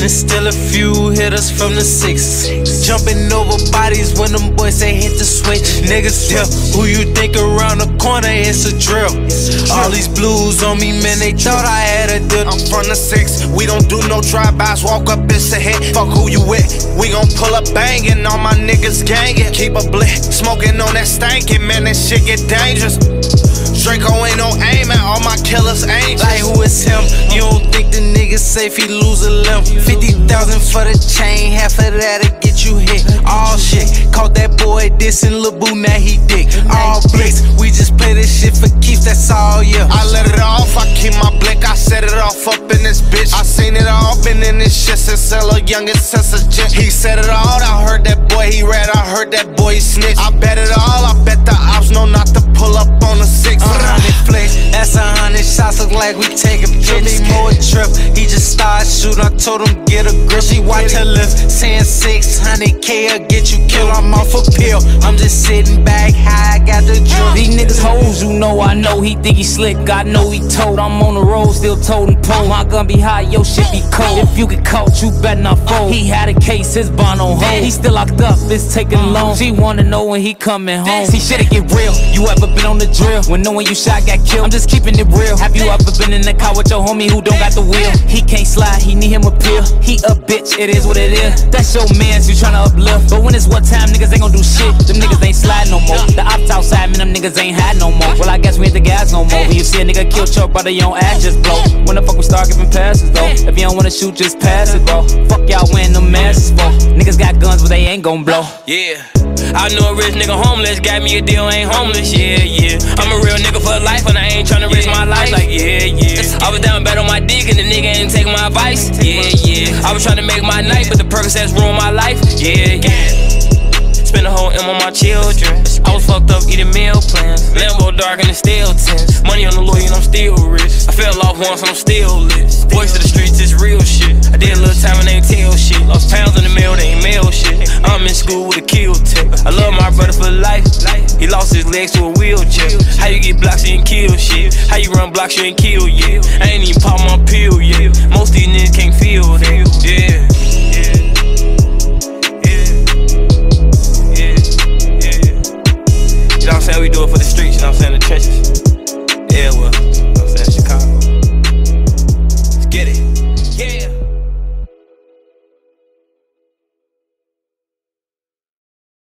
and still a few hitters from the sixes. Jumping over bodies when them boys say hit the switch. Niggas tell who you think around the corner, it's a drill. All these blues on me, man, they thought I had a deal. I'm from the six, we don't do no drive-bys, walk up, it's a hit. Fuck who you with, we gon' pull up bangin', all my niggas gangin'. Keep a blick, smoking on that stankin', man, that shit get dangerous. Draco ain't no aim at all my killers ain't Like who is him? You don't nigga safe, he lose a limb. 50,000 for the chain, half of that'll get you hit. All shit, caught that boy dissing Lil Boo, now he dick. All bricks, we just play this shit for keeps, that's all, yeah. I let it off, I keep my blick, I set it off up in this bitch. I seen it all, been in this shit since a little youngest since a jet. He said it all, I heard that boy, he read, I heard that boy, he snitch. I bet it all, I bet the ops know not to pull up on the six. A hundred like we taking pictures. More trip, he just started shooting. I told him get a grip. She watch her lips, saying 600k will get you killed. I'm off a pill, I'm just sitting back These hoes, you know I know. He think he slick, I know he told. I'm on the road, still toting pole. My gun be high, your shit be cold. If you get caught, you better not fold. He had a case, his bond on hold. He still locked up, it's taking uh-huh. long. She wanna know when he coming home. See, shit'll get real. You ever been on the drill? When knowing you shot got killed? I'm just keeping it real. Have you ever been in the car with your homie who don't got the wheel? He can't slide, he need him a pill. He a bitch, it is what it is. That's your mans, you tryna uplift. But when it's what time, niggas ain't gon' do shit. Them niggas ain't slide no more. The ops outside, man, them niggas ain't hide no more. Well, I guess we ain't the guys no more. When you see a nigga kill your brother, your own ass just blow. When the fuck we start giving passes though? If you don't wanna shoot, just pass it, bro. Fuck y'all wearing them masks for. Niggas got guns, but they ain't gon' blow. Yeah. I know a rich nigga homeless, got me a deal, ain't homeless, yeah, yeah. I'm a real nigga for life, and I ain't tryna risk my life, like, yeah, yeah. I was down bad on my dick, and the nigga ain't taking my advice, yeah, yeah. I was tryna make my night, but the Percocets ruined my life, yeah, yeah. Spend a whole M on my children. Eating meal plans. Lambo dark and the steel tints. Money on the lawyer and I'm still rich. I fell off once and I'm still lit. Voice of the streets is real shit. I did a little time and they tell shit. Lost pounds in the mail, they ain't mail shit. I'm in school with a kill tech. I love my brother for life. He lost his legs to a wheelchair. How you get blocks, you ain't kill shit. How you run blocks, you ain't kill yet. I ain't even